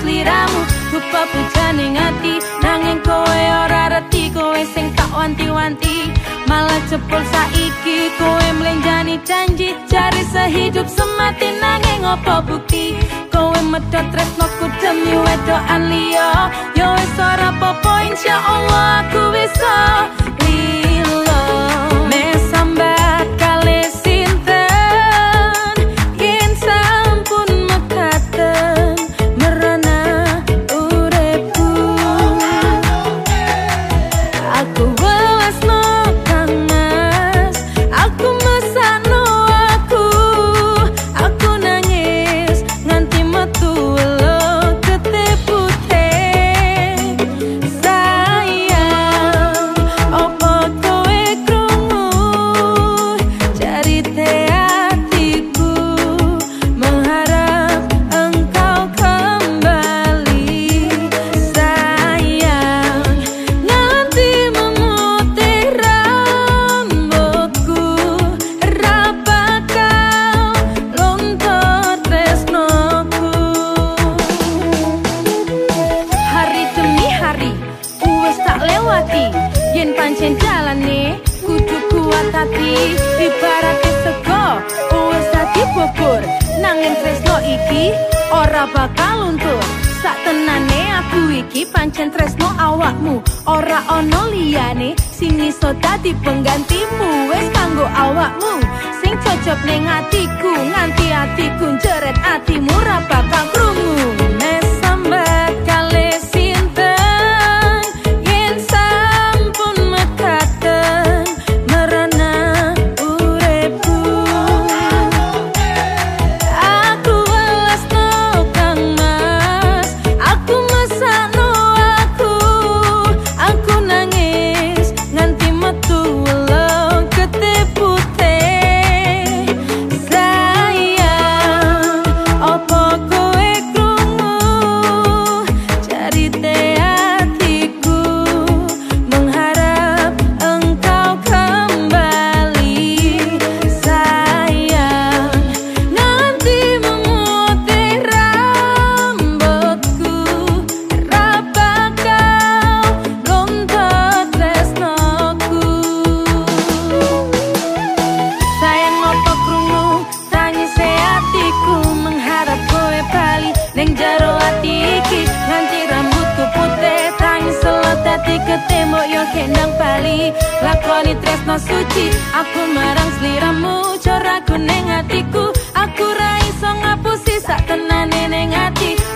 sliramu. Rupa pujane ngati nanging kowe ora reti kowe sing tak wanti-wanti. Malah cepol saiki kowe mlenjani janji cari sehidup semati nanging opo bukti? Kowe medhot tresno ku demi wedoan liya. Yo wis ora popo insyaallah aku bisa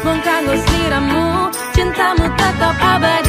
mengganggu seliramu Cintamu tetap abadi.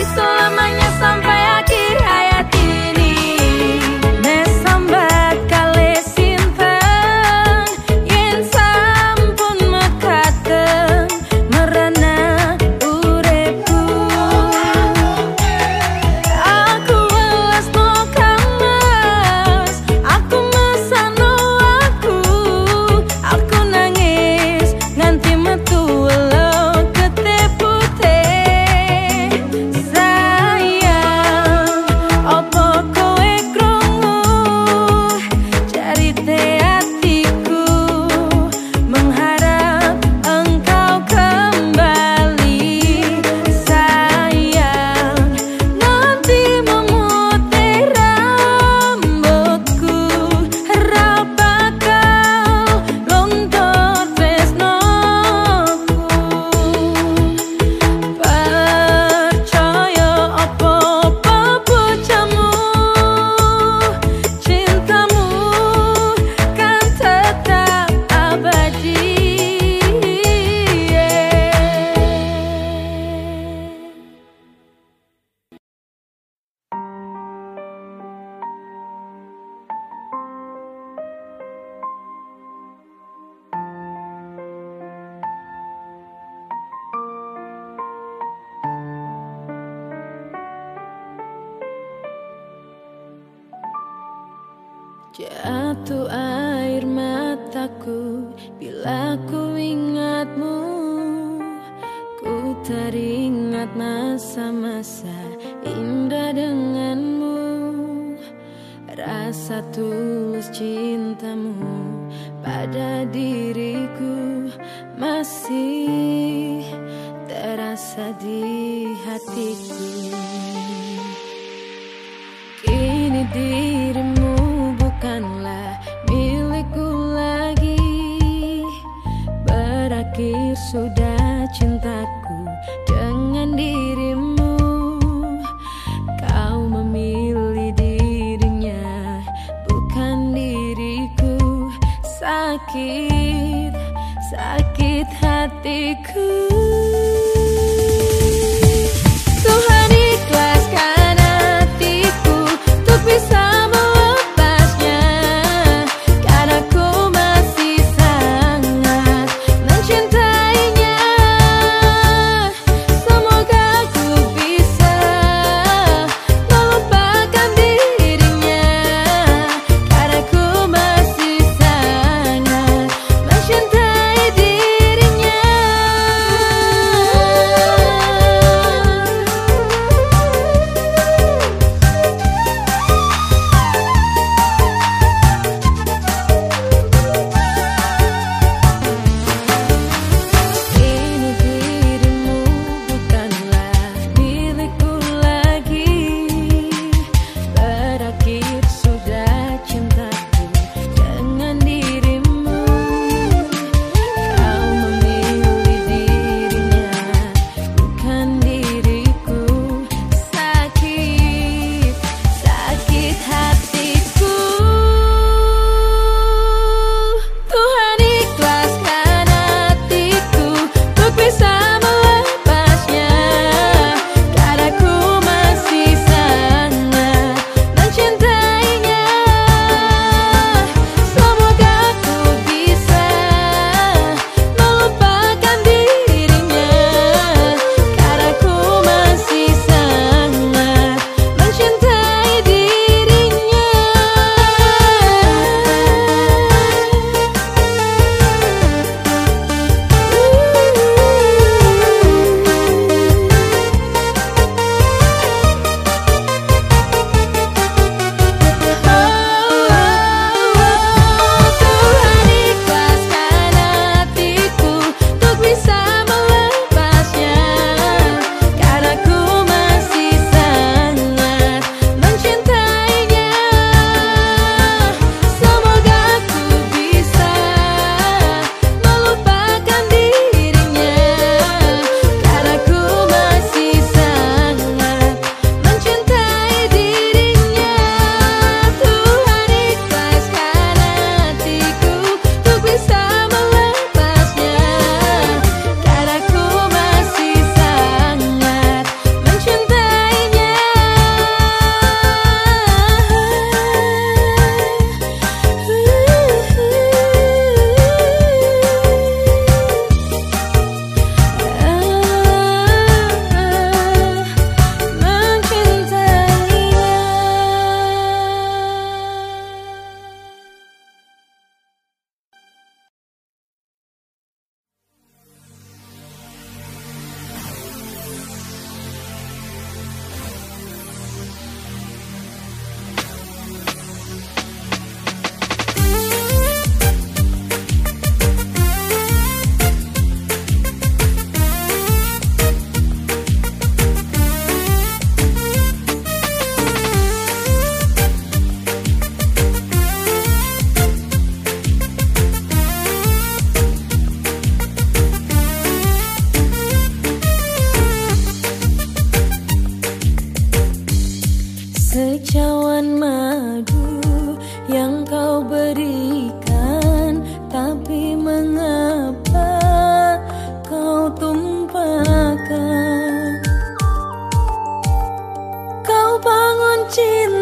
bangun cinta.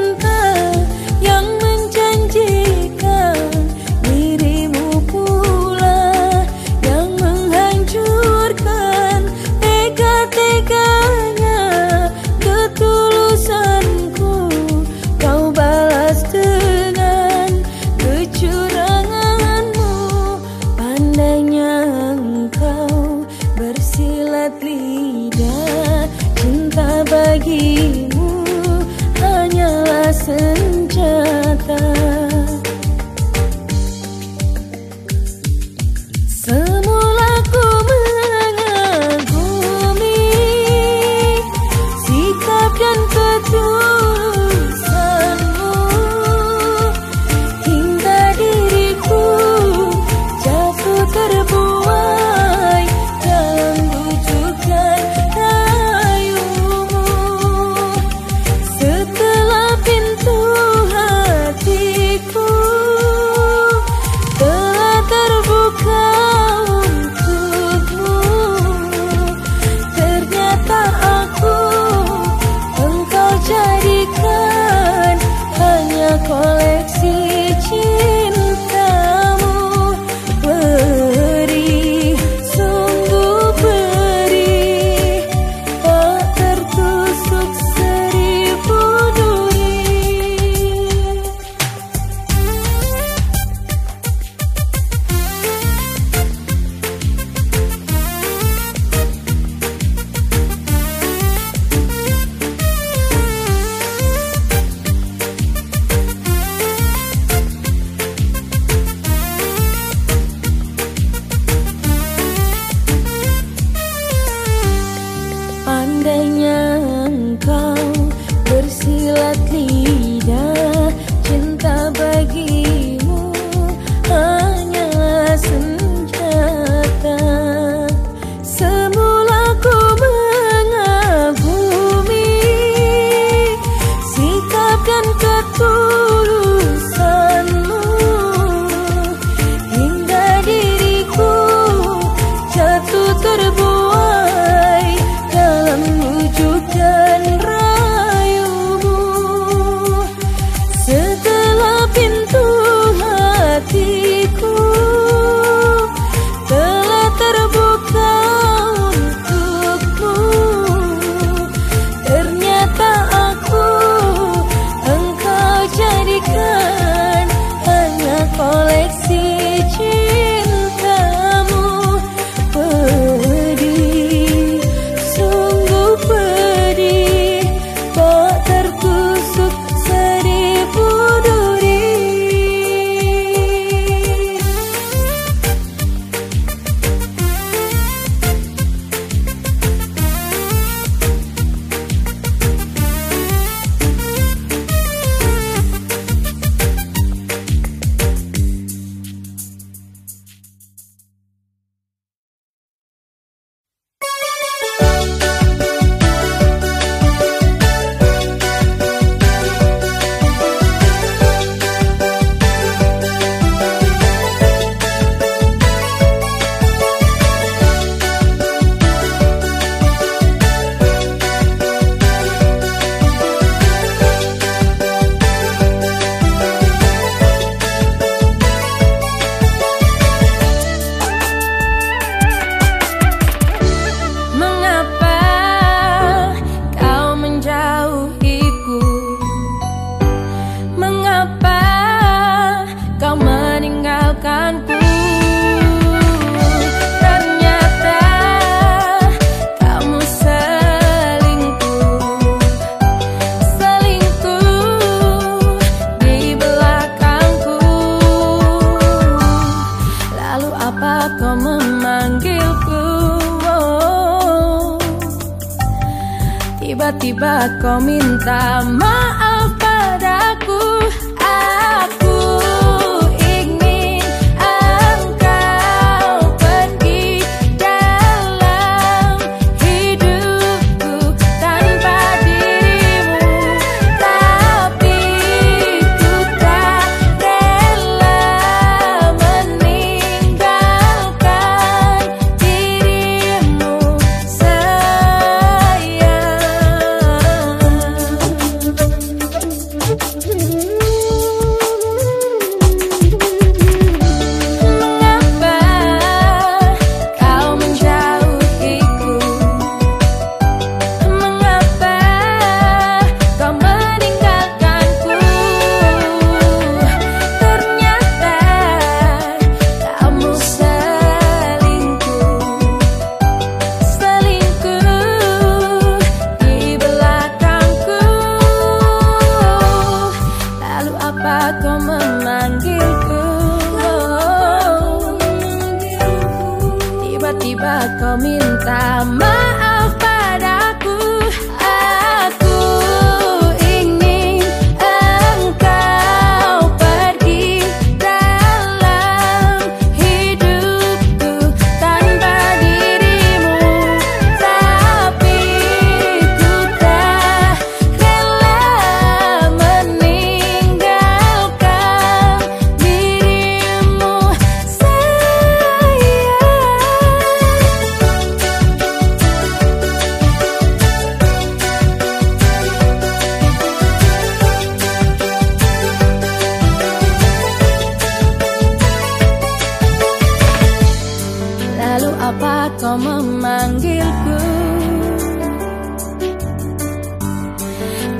Memanggilku.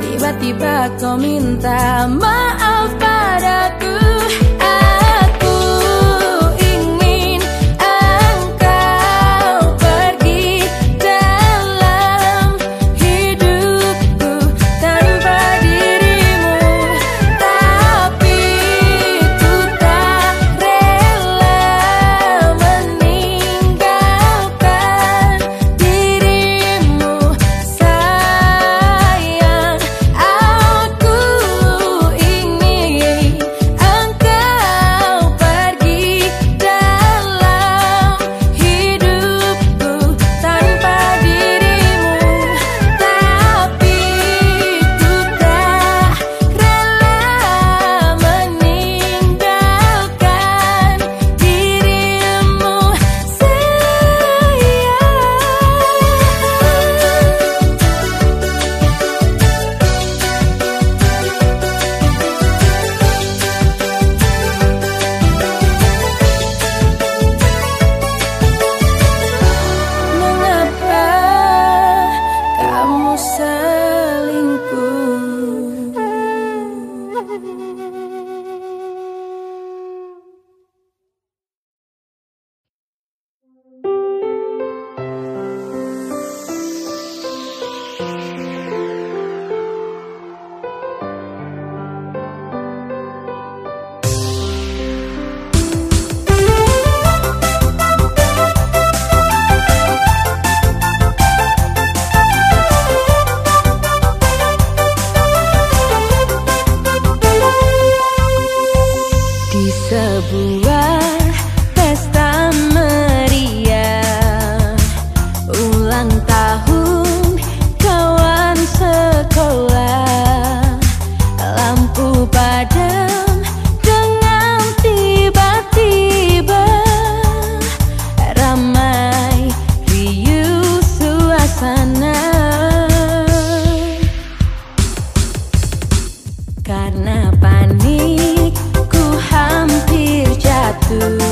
Tiba-tiba kau minta maaf You.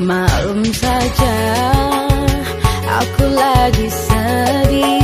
Malum saja aku lagi sedih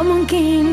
tak mungkin